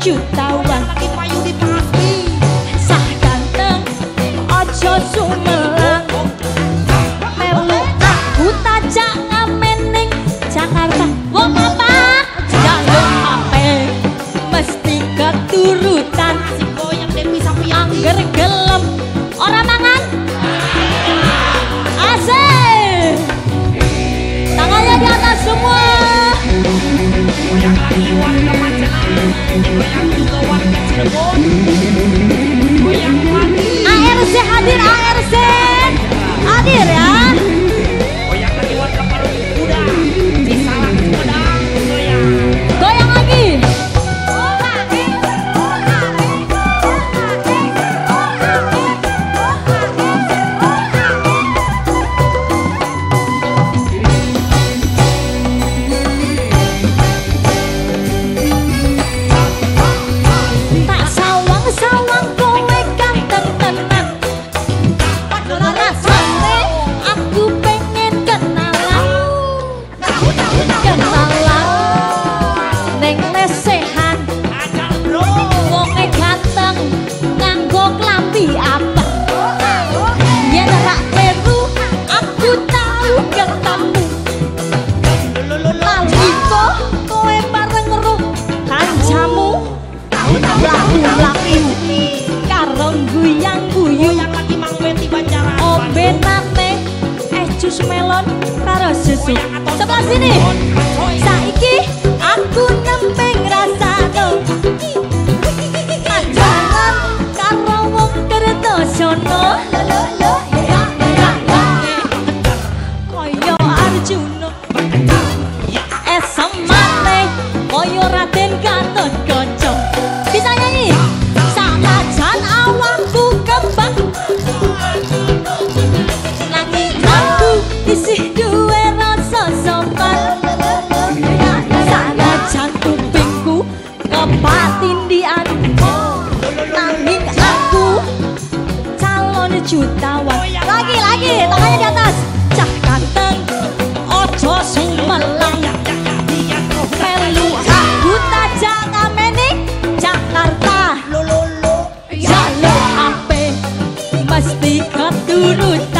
jutawan. Sah ganteng ojo sumelang Melu aku tajak ngamening. Jakarta Wong apa jaluk ape Mesti keturutan. Angger gelem. Orang Laku-laku Karo guyang-guyu Ombe nate. Eh jus melon. Karo susu. Sebelah sini jutawan Lagi lagi tangannya di atas. Cah ganteng. Ojo sumelang Melu. Aku tajak ngamenik Jakarta. Jalur ape mesti keturutan